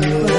love.